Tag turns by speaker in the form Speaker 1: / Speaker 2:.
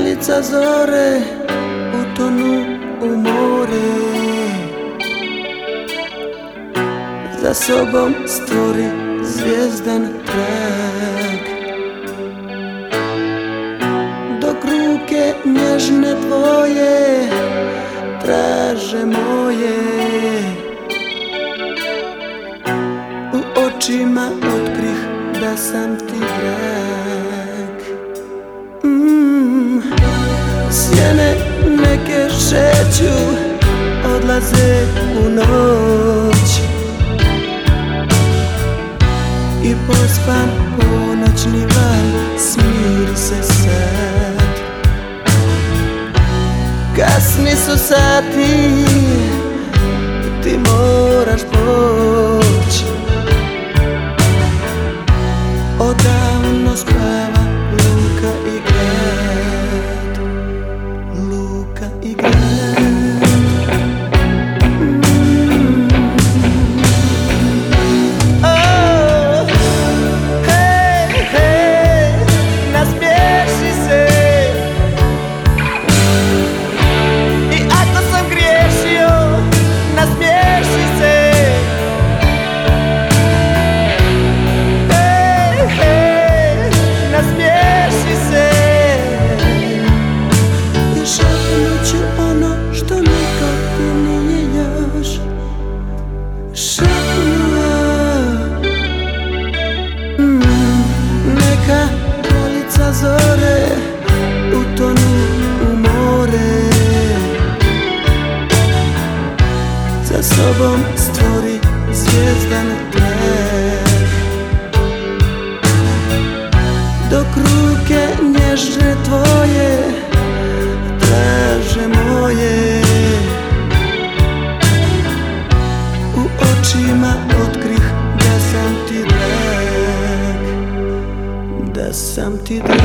Speaker 1: Kraljica zore utonu u more Za sobom stvori zvijezdan trag. Dok ruke nježne tvoje traže moje. U očima otkrih da sam ti drag Sjene neke šeću odlaze u noć. I pospan ponoćni val smiri se sad. Kasni su sati, ti moraš poć. Odavno spava luka i grad drag Da sam ti drag